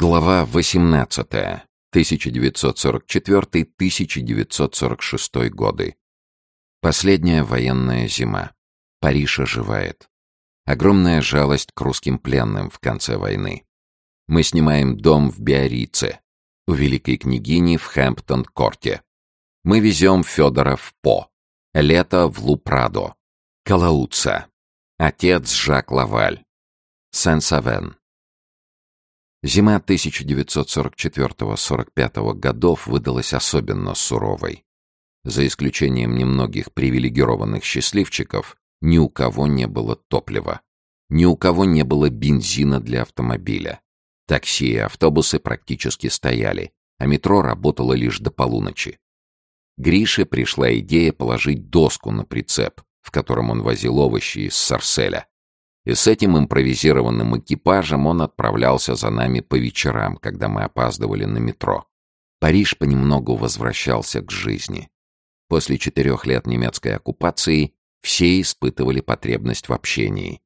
Глава 18. 1944-1946 годы. Последняя военная зима. Париж оживает. Огромная жалость к русским пленным в конце войны. Мы снимаем дом в Биорице, у великой княгини в Хэмптон-корте. Мы везем Федора в По, лето в Лупрадо, Калауца, отец Жак Лаваль, Сен-Савен. Зима 1944-45 годов выдалась особенно суровой. За исключением немногих привилегированных счастливчиков, ни у кого не было топлива. Ни у кого не было бензина для автомобиля. Такси и автобусы практически стояли, а метро работало лишь до полуночи. Грише пришла идея положить доску на прицеп, в котором он возил овощи из Сарселя. И с этим импровизированным экипажем он отправлялся за нами по вечерам, когда мы опаздывали на метро. Париж понемногу возвращался к жизни. После четырех лет немецкой оккупации все испытывали потребность в общении.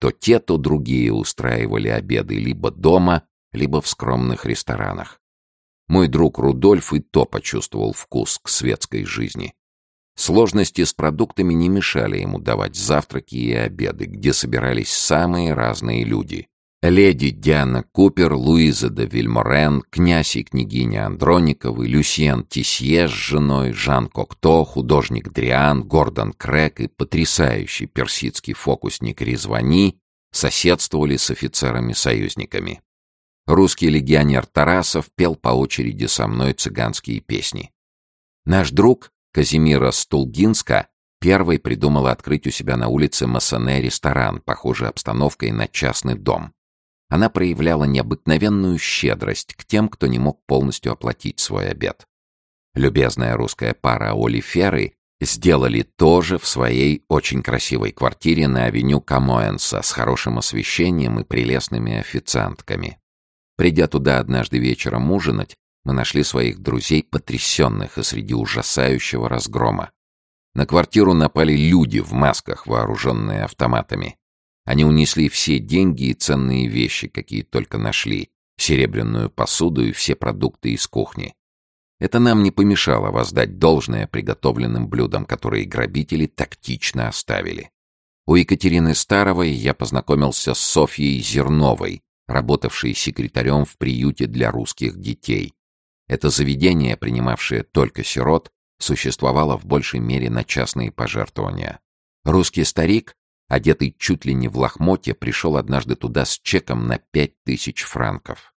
То те, то другие устраивали обеды либо дома, либо в скромных ресторанах. Мой друг Рудольф и то почувствовал вкус к светской жизни. Сложности с продуктами не мешали ему давать завтраки и обеды, где собирались самые разные люди. Леди Диана Купер, Луиза де Вильморен, князь и княгиня Андрониковы, Люсьен Тисье с женой, Жан Кокто, художник Дриан, Гордон Крэк и потрясающий персидский фокусник Резвани соседствовали с офицерами-союзниками. Русский легионер Тарасов пел по очереди со мной цыганские песни. Наш друг Казимира Стулгинска первой придумала открыть у себя на улице Массоне ресторан, похожий обстановкой на частный дом. Она проявляла необыкновенную щедрость к тем, кто не мог полностью оплатить свой обед. Любезная русская пара Олиферы сделали то же в своей очень красивой квартире на авеню Камоэнса с хорошим освещением и прелестными официантками. Придя туда однажды вечером ужинать, мы нашли своих друзей потрясенных и среди ужасающего разгрома. На квартиру напали люди в масках, вооруженные автоматами. Они унесли все деньги и ценные вещи, какие только нашли, серебряную посуду и все продукты из кухни. Это нам не помешало воздать должное приготовленным блюдам, которые грабители тактично оставили. У Екатерины Старовой я познакомился с Софьей Зерновой, работавшей секретарем в приюте для русских детей. Это заведение, принимавшее только сирот, существовало в большей мере на частные пожертвования. Русский старик, одетый чуть ли не в лохмотье, пришел однажды туда с чеком на пять тысяч франков.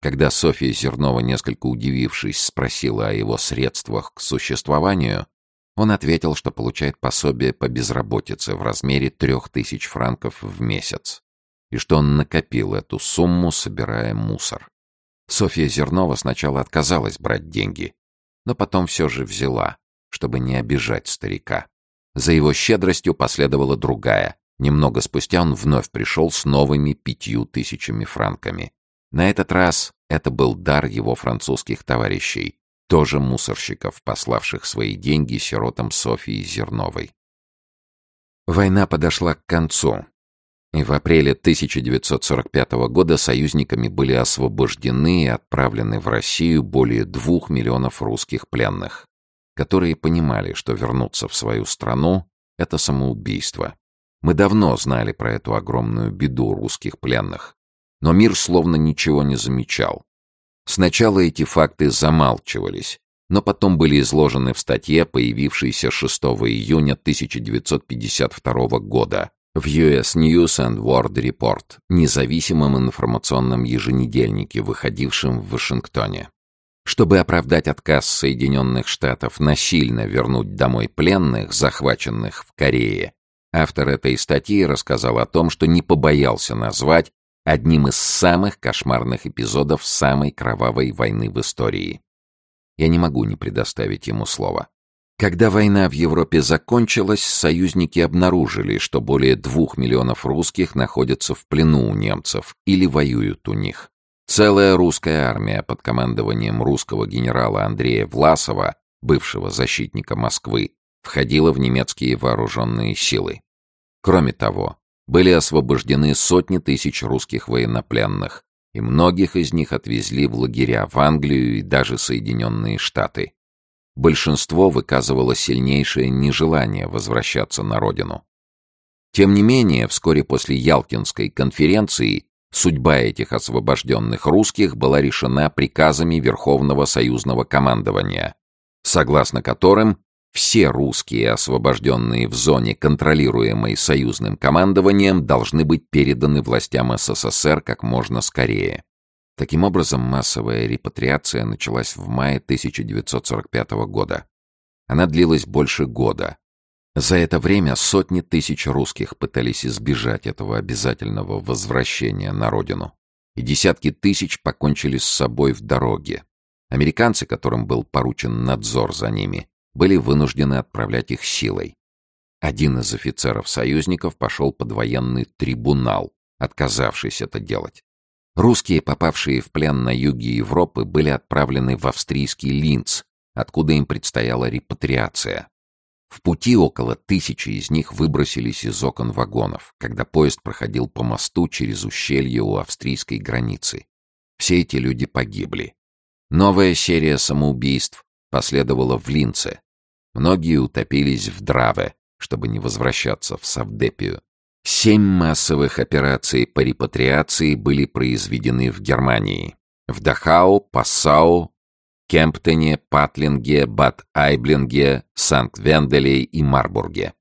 Когда Софья Зернова, несколько удивившись, спросила о его средствах к существованию, он ответил, что получает пособие по безработице в размере трех тысяч франков в месяц, и что он накопил эту сумму, собирая мусор. Софья Зернова сначала отказалась брать деньги, но потом все же взяла, чтобы не обижать старика. За его щедростью последовала другая. Немного спустя он вновь пришел с новыми пятью тысячами франками. На этот раз это был дар его французских товарищей, тоже мусорщиков, пославших свои деньги сиротам Софьи Зерновой. Война подошла к концу, и в апреле 1945 года союзниками были освобождены и отправлены в Россию более двух миллионов русских пленных, которые понимали, что вернуться в свою страну — это самоубийство. Мы давно знали про эту огромную беду русских пленных, но мир словно ничего не замечал. Сначала эти факты замалчивались, но потом были изложены в статье, появившейся 6 июня 1952 года в US News and World Report, независимом информационном еженедельнике, выходившем в Вашингтоне. Чтобы оправдать отказ Соединенных Штатов насильно вернуть домой пленных, захваченных в Корее, автор этой статьи рассказал о том, что не побоялся назвать одним из самых кошмарных эпизодов самой кровавой войны в истории. Я не могу не предоставить ему слово. Когда война в Европе закончилась, союзники обнаружили, что более двух миллионов русских находятся в плену у немцев или воюют у них. Целая русская армия под командованием русского генерала Андрея Власова, бывшего защитника Москвы, входила в немецкие вооруженные силы. Кроме того, были освобождены сотни тысяч русских военнопленных, и многих из них отвезли в лагеря в Англию и даже Соединенные Штаты. Большинство выказывало сильнейшее нежелание возвращаться на родину. Тем не менее, вскоре после Ялтинской конференции судьба этих освобожденных русских была решена приказами Верховного союзного командования, согласно которым все русские, освобожденные в зоне, контролируемой союзным командованием, должны быть переданы властям СССР как можно скорее. Таким образом, массовая репатриация началась в мае 1945 года. Она длилась больше года. За это время сотни тысяч русских пытались избежать этого обязательного возвращения на родину. И десятки тысяч покончили с собой в дороге. Американцы, которым был поручен надзор за ними, были вынуждены отправлять их силой. Один из офицеров союзников пошел под военный трибунал, отказавшись это делать. Русские, попавшие в плен на юге Европы, были отправлены в австрийский Линц, откуда им предстояла репатриация. В пути около тысячи из них выбросились из окон вагонов, когда поезд проходил по мосту через ущелье у австрийской границы. Все эти люди погибли. Новая серия самоубийств последовала в Линце. Многие утопились в Драве, чтобы не возвращаться в Савдепию. Семь массовых операций по репатриации были произведены в Германии. В Дахау, Пассау, Кемптоне, Патлинге, Бад-Айблинге, Санкт-Венделе и Марбурге.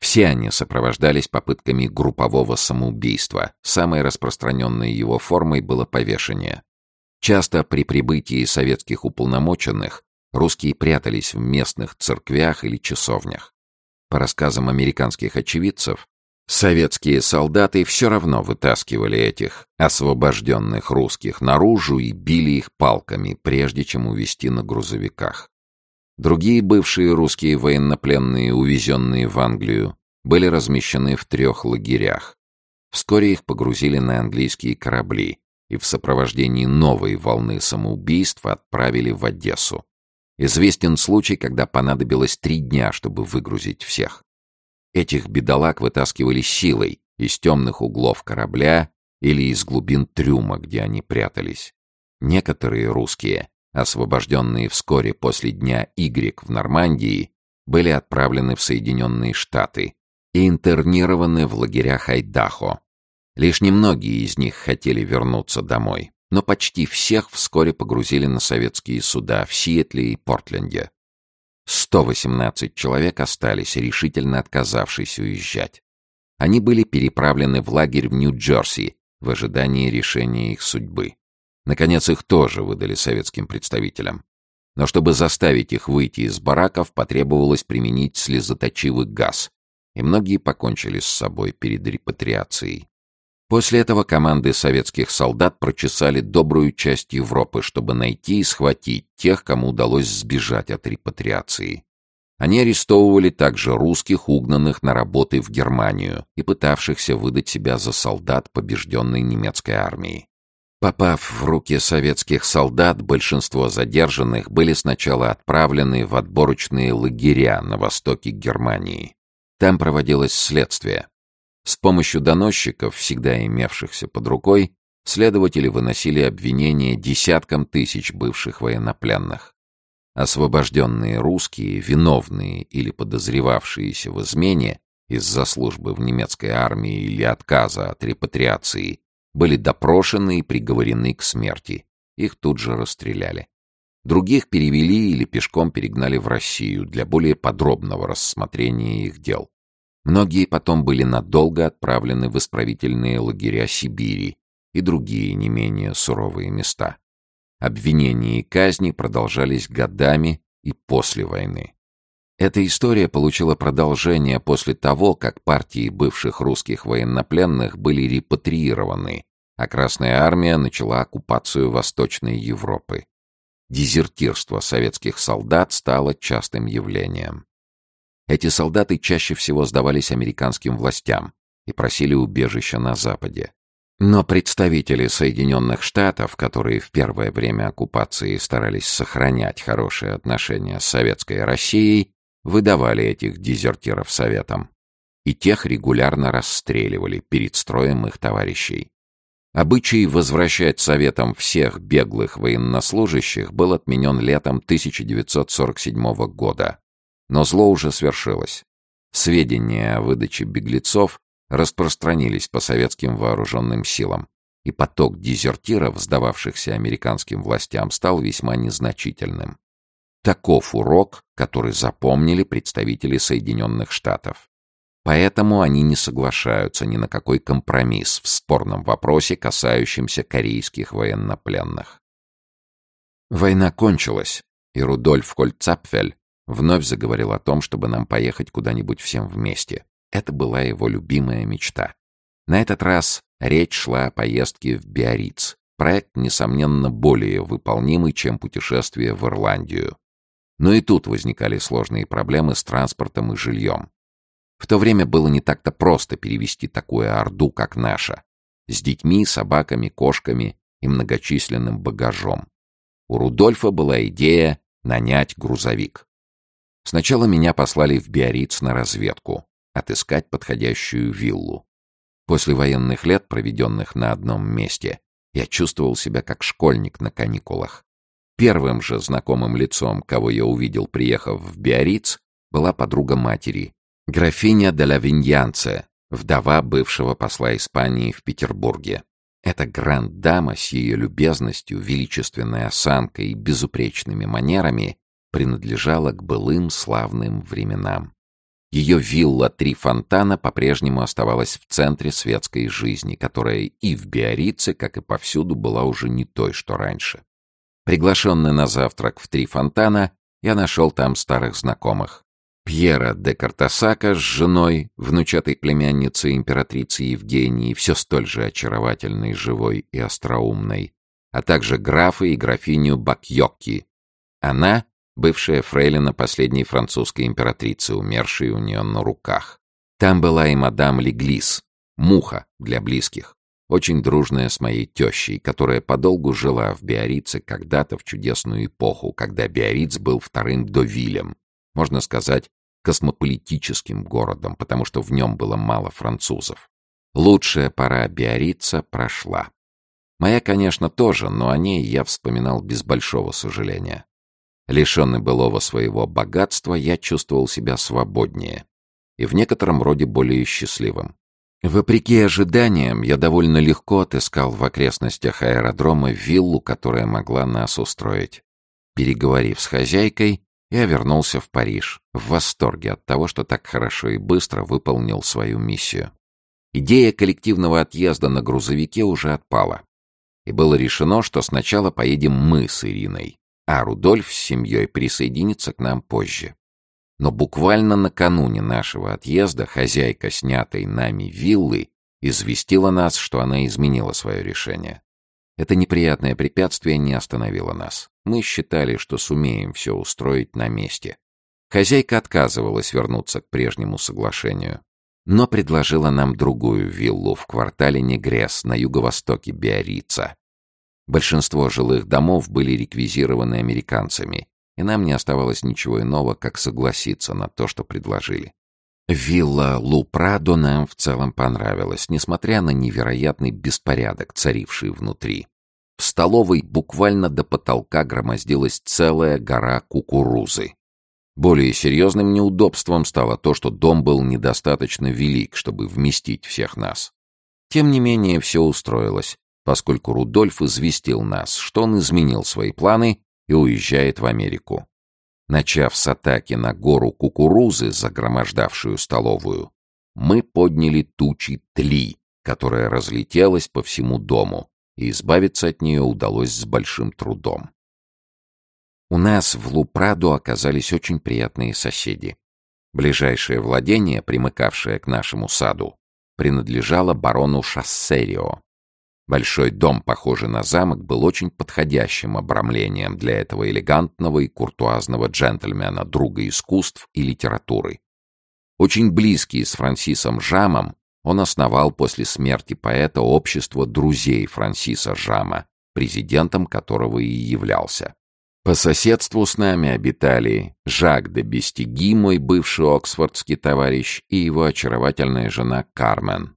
Все они сопровождались попытками группового самоубийства. Самой распространенной его формой было повешение. Часто при прибытии советских уполномоченных русские прятались в местных церквях или часовнях. По рассказам американских очевидцев, советские солдаты все равно вытаскивали этих освобожденных русских наружу и били их палками, прежде чем увезти на грузовиках. Другие бывшие русские военнопленные, увезенные в Англию, были размещены в трех лагерях. Вскоре их погрузили на английские корабли и в сопровождении новой волны самоубийств отправили в Одессу. Известен случай, когда понадобилось три дня, чтобы выгрузить всех. Этих бедолаг вытаскивали силой из темных углов корабля или из глубин трюма, где они прятались. Некоторые русские, освобожденные вскоре после дня Y в Нормандии, были отправлены в Соединенные Штаты и интернированы в лагерях Айдахо. Лишь немногие из них хотели вернуться домой но почти всех вскоре погрузили на советские суда в Сиэтле и Портленде. 118 человек остались, решительно отказавшись уезжать. Они были переправлены в лагерь в Нью-Джерси в ожидании решения их судьбы. Наконец, их тоже выдали советским представителям. Но чтобы заставить их выйти из бараков, потребовалось применить слезоточивый газ, и многие покончили с собой перед репатриацией. После этого команды советских солдат прочесали добрую часть Европы, чтобы найти и схватить тех, кому удалось сбежать от репатриации. Они арестовывали также русских, угнанных на работы в Германию и пытавшихся выдать себя за солдат побежденной немецкой армии. Попав в руки советских солдат, большинство задержанных были сначала отправлены в отборочные лагеря на востоке Германии. Там проводилось следствие. С помощью доносчиков, всегда имевшихся под рукой, следователи выносили обвинения десяткам тысяч бывших военнопленных. Освобожденные русские, виновные или подозревавшиеся в измене из-за службы в немецкой армии или отказа от репатриации, были допрошены и приговорены к смерти. Их тут же расстреляли. Других перевели или пешком перегнали в Россию для более подробного рассмотрения их дел. Многие потом были надолго отправлены в исправительные лагеря Сибири и другие не менее суровые места. Обвинения и казни продолжались годами и после войны. Эта история получила продолжение после того, как партии бывших русских военнопленных были репатриированы, а Красная Армия начала оккупацию Восточной Европы. Дезертирство советских солдат стало частым явлением. Эти солдаты чаще всего сдавались американским властям и просили убежища на Западе. Но представители Соединенных Штатов, которые в первое время оккупации старались сохранять хорошие отношения с Советской Россией, выдавали этих дезертиров Советам. И тех регулярно расстреливали перед строем их товарищей. Обычай возвращать советам всех беглых военнослужащих был отменен летом 1947 года. Но зло уже свершилось. Сведения о выдаче беглецов распространились по советским вооруженным силам, и поток дезертиров, сдававшихся американским властям, стал весьма незначительным. Таков урок, который запомнили представители Соединенных Штатов. Поэтому они не соглашаются ни на какой компромисс в спорном вопросе, касающемся корейских военнопленных. Война кончилась, и Рудольф Кольцапфель вновь заговорил о том, чтобы нам поехать куда-нибудь всем вместе. Это была его любимая мечта. На этот раз речь шла о поездке в Биарриц. Проект, несомненно, более выполнимый, чем путешествие в Ирландию. Но и тут возникали сложные проблемы с транспортом и жильем. В то время было не так-то просто перевести такую орду, как наша, с детьми, собаками, кошками и многочисленным багажом. У Рудольфа была идея нанять грузовик. Сначала меня послали в Биарриц на разведку, отыскать подходящую виллу. После военных лет, проведенных на одном месте, я чувствовал себя как школьник на каникулах. Первым же знакомым лицом, кого я увидел, приехав в Биарриц, была подруга матери, Графиня де ла Виньянце, вдова бывшего посла Испании в Петербурге. Эта гранд-дама с ее любезностью, величественной осанкой и безупречными манерами принадлежала к былым славным временам. Ее вилла «Три фонтана» по-прежнему оставалась в центре светской жизни, которая и в Биорице, как и повсюду, была уже не той, что раньше. Приглашенный на завтрак в «Три фонтана», я нашел там старых знакомых. Пьера де Картасака с женой, внучатой племянницей императрицы Евгении, все столь же очаровательной, живой и остроумной, а также графа и графиню Бакьокки. Она — бывшая фрейлина последней французской императрицы, умершей у нее на руках. Там была и мадам Леглис, муха для близких, очень дружная с моей тещей, которая подолгу жила в Биорице когда-то в чудесную эпоху, когда Биориц был вторым Довилем, можно сказать, космополитическим городом, потому что в нем было мало французов. Лучшая пора Биорица прошла. Моя, конечно, тоже, но о ней я вспоминал без большого сожаления. Лишенный былого своего богатства, я чувствовал себя свободнее и в некотором роде более счастливым. Вопреки ожиданиям, я довольно легко отыскал в окрестностях аэродрома виллу, которая могла нас устроить. Переговорив с хозяйкой, я вернулся в Париж, в восторге от того, что так хорошо и быстро выполнил свою миссию. Идея коллективного отъезда на грузовике уже отпала. И было решено, что сначала поедем мы с Ириной, а Рудольф с семьей присоединится к нам позже. Но буквально накануне нашего отъезда хозяйка снятой нами виллы известила нас, что она изменила свое решение. Это неприятное препятствие не остановило нас. Мы считали, что сумеем все устроить на месте. Хозяйка отказывалась вернуться к прежнему соглашению, но предложила нам другую виллу в квартале Негрес на юго-востоке Биорица. Большинство жилых домов были реквизированы американцами, и нам не оставалось ничего иного, как согласиться на то, что предложили. Вилла Лупрадо нам в целом понравилась, несмотря на невероятный беспорядок, царивший внутри. В столовой буквально до потолка громоздилась целая гора кукурузы. Более серьезным неудобством стало то, что дом был недостаточно велик, чтобы вместить всех нас. Тем не менее, все устроилось, поскольку Рудольф известил нас, что он изменил свои планы и уезжает в Америку. Начав с атаки на гору кукурузы, загромождавшую столовую, мы подняли тучи тли, которая разлетелась по всему дому, и избавиться от нее удалось с большим трудом. У нас в Лупраду оказались очень приятные соседи. Ближайшее владение, примыкавшее к нашему саду, принадлежало барону Шассерио. Большой дом, похожий на замок, был очень подходящим обрамлением для этого элегантного и куртуазного джентльмена, друга искусств и литературы. Очень близкий с Франсисом Жамом, он основал после смерти поэта общество друзей Франсиса Жама, президентом которого и являлся. По соседству с нами обитали Жак де Бестиги, мой бывший оксфордский товарищ, и его очаровательная жена Кармен,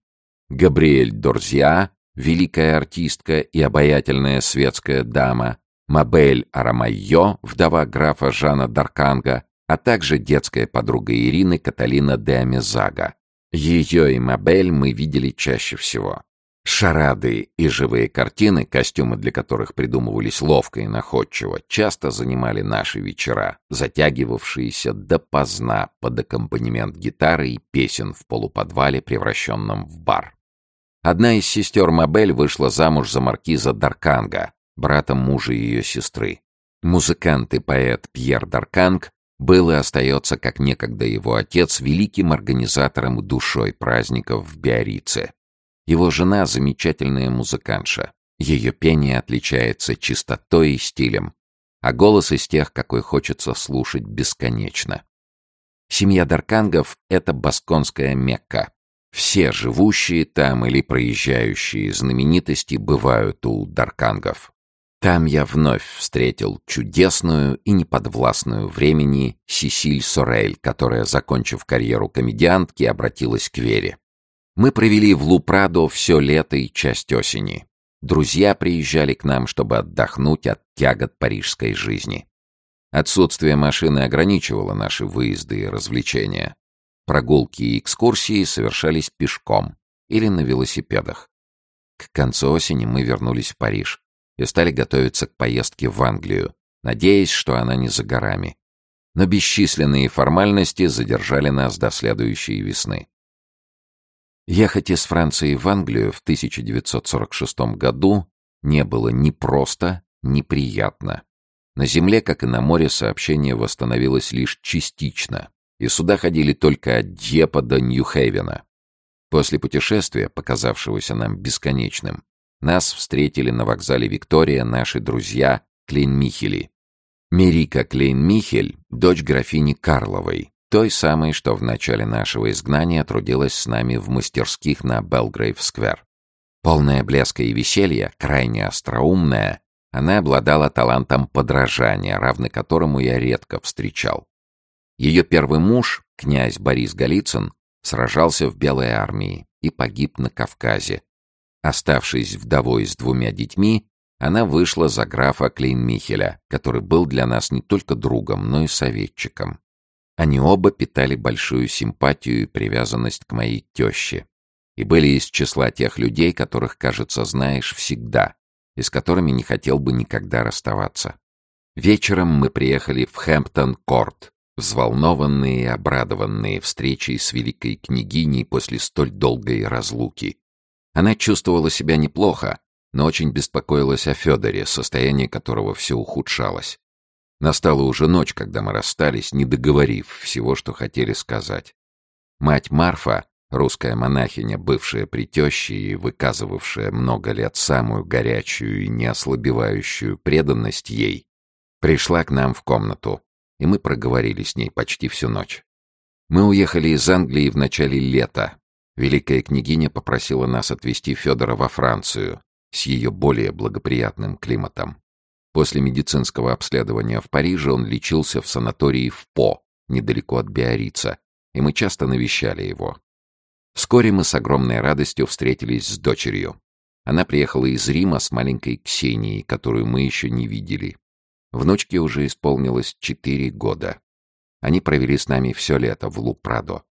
Габриэль Дорзия, великая артистка и обаятельная светская дама, Мабель Арамайо, вдова графа Жана Дарканга, а также детская подруга Ирины Каталина де Амезага. Ее и Мабель мы видели чаще всего. Шарады и живые картины, костюмы для которых придумывались ловко и находчиво, часто занимали наши вечера, затягивавшиеся допоздна под аккомпанемент гитары и песен в полуподвале, превращенном в бар. Одна из сестер Мабель вышла замуж за маркиза Дарканга, брата мужа ее сестры. Музыкант и поэт Пьер Дарканг был и остается, как некогда его отец, великим организатором душой праздников в Биорице. Его жена — замечательная музыкантша. Ее пение отличается чистотой и стилем, а голос из тех, какой хочется слушать бесконечно. Семья Даркангов — это басконская Мекка. Все живущие там или проезжающие знаменитости бывают у Даркангов. Там я вновь встретил чудесную и неподвластную времени Сисиль Сорель, которая, закончив карьеру комедиантки, обратилась к вере. Мы провели в Лупрадо все лето и часть осени. Друзья приезжали к нам, чтобы отдохнуть от тягот парижской жизни. Отсутствие машины ограничивало наши выезды и развлечения. Прогулки и экскурсии совершались пешком или на велосипедах. К концу осени мы вернулись в Париж и стали готовиться к поездке в Англию, надеясь, что она не за горами. Но бесчисленные формальности задержали нас до следующей весны. Ехать из Франции в Англию в 1946 году не было ни просто, ни приятно. На земле, как и на море, сообщение восстановилось лишь частично, и сюда ходили только от Дьепа до Нью-Хейвена. После путешествия, показавшегося нам бесконечным, нас встретили на вокзале Виктория наши друзья Клейн-Михели. Мерика Клейн-Михель — дочь графини Карловой, той самой, что в начале нашего изгнания трудилась с нами в мастерских на Белгрейв-сквер. Полная блеска и веселья, крайне остроумная, она обладала талантом подражания, равный которому я редко встречал. Ее первый муж, князь Борис Голицын, сражался в Белой армии и погиб на Кавказе. Оставшись вдовой с двумя детьми, она вышла за графа Клейн-Михеля, который был для нас не только другом, но и советчиком. Они оба питали большую симпатию и привязанность к моей теще. И были из числа тех людей, которых, кажется, знаешь всегда, и с которыми не хотел бы никогда расставаться. Вечером мы приехали в Хэмптон-Корт, взволнованные и обрадованные встречей с великой княгиней после столь долгой разлуки. Она чувствовала себя неплохо, но очень беспокоилась о Федоре, состояние которого все ухудшалось. Настала уже ночь, когда мы расстались, не договорив всего, что хотели сказать. Мать Марфа, русская монахиня, бывшая при теще и выказывавшая много лет самую горячую и неослабевающую преданность ей, пришла к нам в комнату, и мы проговорили с ней почти всю ночь. Мы уехали из Англии в начале лета. Великая княгиня попросила нас отвезти Федора во Францию с ее более благоприятным климатом. После медицинского обследования в Париже он лечился в санатории в По, недалеко от Биорица, и мы часто навещали его. Вскоре мы с огромной радостью встретились с дочерью. Она приехала из Рима с маленькой Ксенией, которую мы еще не видели. Внучке уже исполнилось четыре года. Они провели с нами все лето в Лупрадо.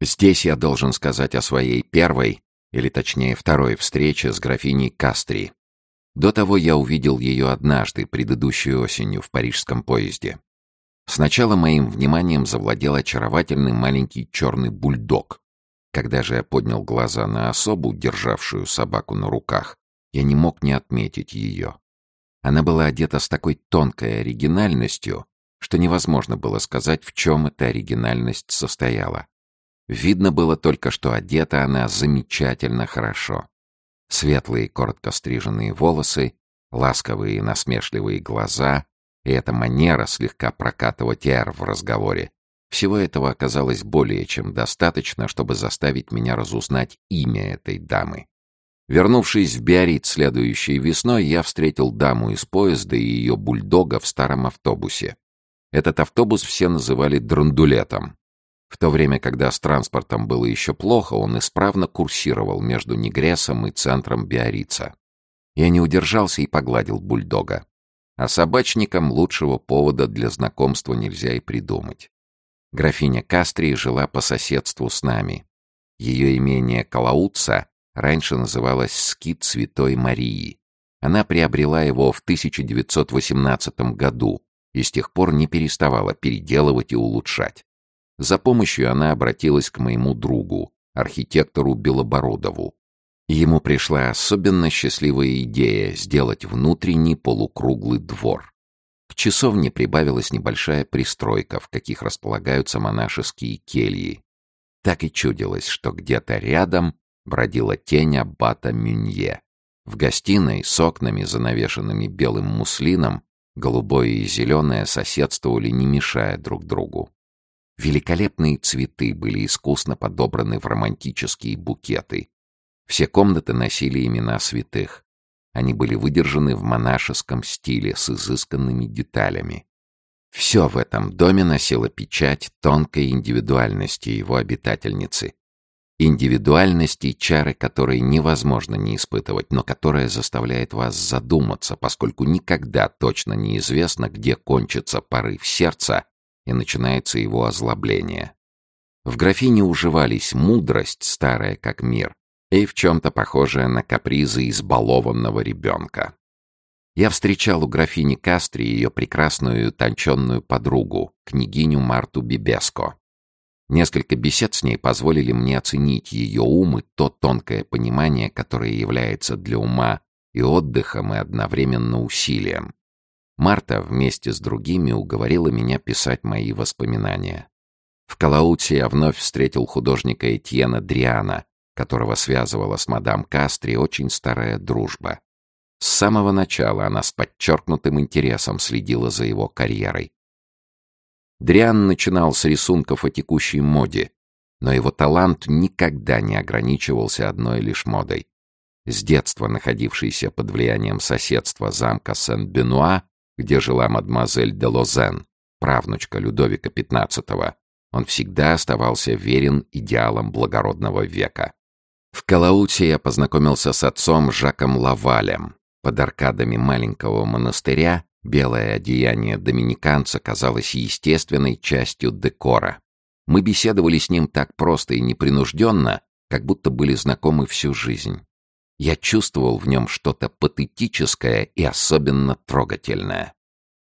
Здесь я должен сказать о своей первой, или точнее второй встрече с графиней Кастри, до того я увидел ее однажды, предыдущей осенью, в парижском поезде. Сначала моим вниманием завладел очаровательный маленький черный бульдог. Когда же я поднял глаза на особу, державшую собаку на руках, я не мог не отметить ее. Она была одета с такой тонкой оригинальностью, что невозможно было сказать, в чем эта оригинальность состояла. Видно было только, что одета она замечательно хорошо. Светлые, коротко стриженные волосы, ласковые и насмешливые глаза и эта манера слегка прокатывать «р» в разговоре. Всего этого оказалось более чем достаточно, чтобы заставить меня разузнать имя этой дамы. Вернувшись в Биаррит следующей весной, я встретил даму из поезда и ее бульдога в старом автобусе. Этот автобус все называли драндулетом. В то время, когда с транспортом было еще плохо, он исправно курсировал между Негресом и центром Биорица. Я не удержался и погладил бульдога. А собачникам лучшего повода для знакомства нельзя и придумать. Графиня Кастрии жила по соседству с нами. Ее имение Калауца раньше называлось «Скит Святой Марии». Она приобрела его в 1918 году и с тех пор не переставала переделывать и улучшать. За помощью она обратилась к моему другу, архитектору Белобородову. Ему пришла особенно счастливая идея сделать внутренний полукруглый двор. К часовне прибавилась небольшая пристройка, в каких располагаются монашеские кельи. Так и чудилось, что где-то рядом бродила тень аббата Мюнье. В гостиной с окнами, занавешенными белым муслином, голубое и зеленое соседствовали, не мешая друг другу. Великолепные цветы были искусно подобраны в романтические букеты. Все комнаты носили имена святых. Они были выдержаны в монашеском стиле с изысканными деталями. Все в этом доме носило печать тонкой индивидуальности его обитательницы. Индивидуальности, чары которой невозможно не испытывать, но которая заставляет вас задуматься, поскольку никогда точно неизвестно, где кончится порыв сердца, и начинается его озлобление. В графине уживались мудрость, старая как мир, и в чем-то похожая на капризы избалованного ребенка. Я встречал у графини Кастри ее прекрасную и утонченную подругу, княгиню Марту Бибеско. Несколько бесед с ней позволили мне оценить ее ум и то тонкое понимание, которое является для ума и отдыхом, и одновременно усилием. Марта вместе с другими уговорила меня писать мои воспоминания. В Калауте я вновь встретил художника Этьена Дриана, которого связывала с мадам Кастри очень старая дружба. С самого начала она с подчеркнутым интересом следила за его карьерой. Дриан начинал с рисунков о текущей моде, но его талант никогда не ограничивался одной лишь модой. С детства находившийся под влиянием соседства замка Сен-Бенуа, где жила мадемуазель де Лозен, правнучка Людовика XV, он всегда оставался верен идеалам благородного века. В Калауте я познакомился с отцом Жаком Лавалем. Под аркадами маленького монастыря белое одеяние доминиканца казалось естественной частью декора. Мы беседовали с ним так просто и непринужденно, как будто были знакомы всю жизнь. Я чувствовал в нем что-то патетическое и особенно трогательное.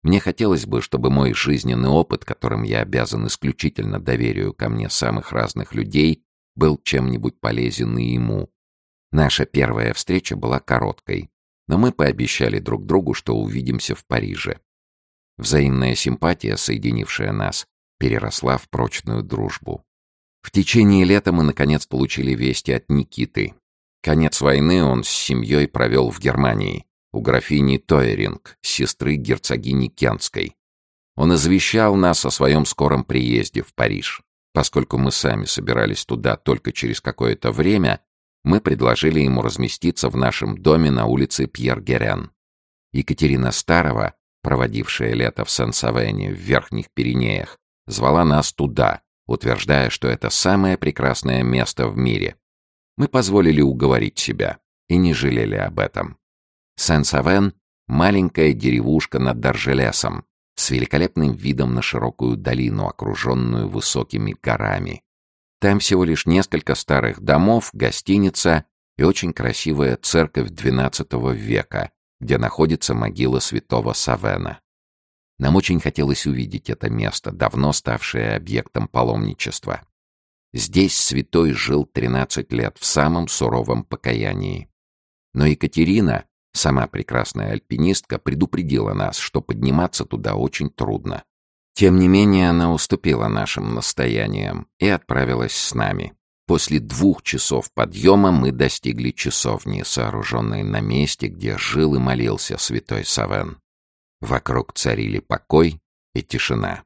Мне хотелось бы, чтобы мой жизненный опыт, которым я обязан исключительно доверию ко мне самых разных людей, был чем-нибудь полезен и ему. Наша первая встреча была короткой, но мы пообещали друг другу, что увидимся в Париже. Взаимная симпатия, соединившая нас, переросла в прочную дружбу. В течение лета мы, наконец, получили вести от Никиты, Конец войны он с семьей провел в Германии, у графини Тойринг, сестры герцогини Кентской. Он извещал нас о своем скором приезде в Париж. Поскольку мы сами собирались туда только через какое-то время, мы предложили ему разместиться в нашем доме на улице Пьер-Герен. Екатерина Старова, проводившая лето в Сен-Савене в Верхних Пиренеях, звала нас туда, утверждая, что это самое прекрасное место в мире. Мы позволили уговорить себя и не жалели об этом. Сен-Савен — маленькая деревушка над Даржелесом, с великолепным видом на широкую долину, окруженную высокими горами. Там всего лишь несколько старых домов, гостиница и очень красивая церковь XII века, где находится могила святого Савена. Нам очень хотелось увидеть это место, давно ставшее объектом паломничества. Здесь святой жил 13 лет в самом суровом покаянии. Но Екатерина, сама прекрасная альпинистка, предупредила нас, что подниматься туда очень трудно. Тем не менее, она уступила нашим настояниям и отправилась с нами. После двух часов подъема мы достигли часовни, сооруженной на месте, где жил и молился святой Савен. Вокруг царили покой и тишина.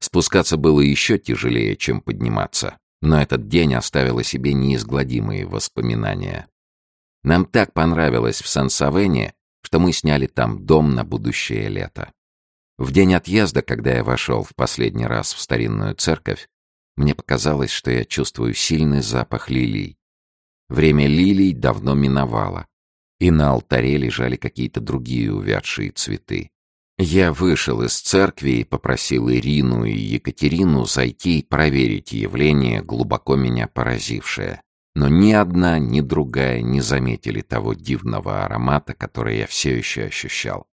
Спускаться было еще тяжелее, чем подниматься, но этот день оставил о себе неизгладимые воспоминания. Нам так понравилось в Сан-Савене, что мы сняли там дом на будущее лето. В день отъезда, когда я вошел в последний раз в старинную церковь, Мне показалось, что я чувствую сильный запах лилий. Время лилий давно миновало, и на алтаре лежали какие-то другие увядшие цветы. Я вышел из церкви и попросил Ирину и Екатерину зайти и проверить явление, глубоко меня поразившее. Но ни одна, ни другая не заметили того дивного аромата, который я все еще ощущал.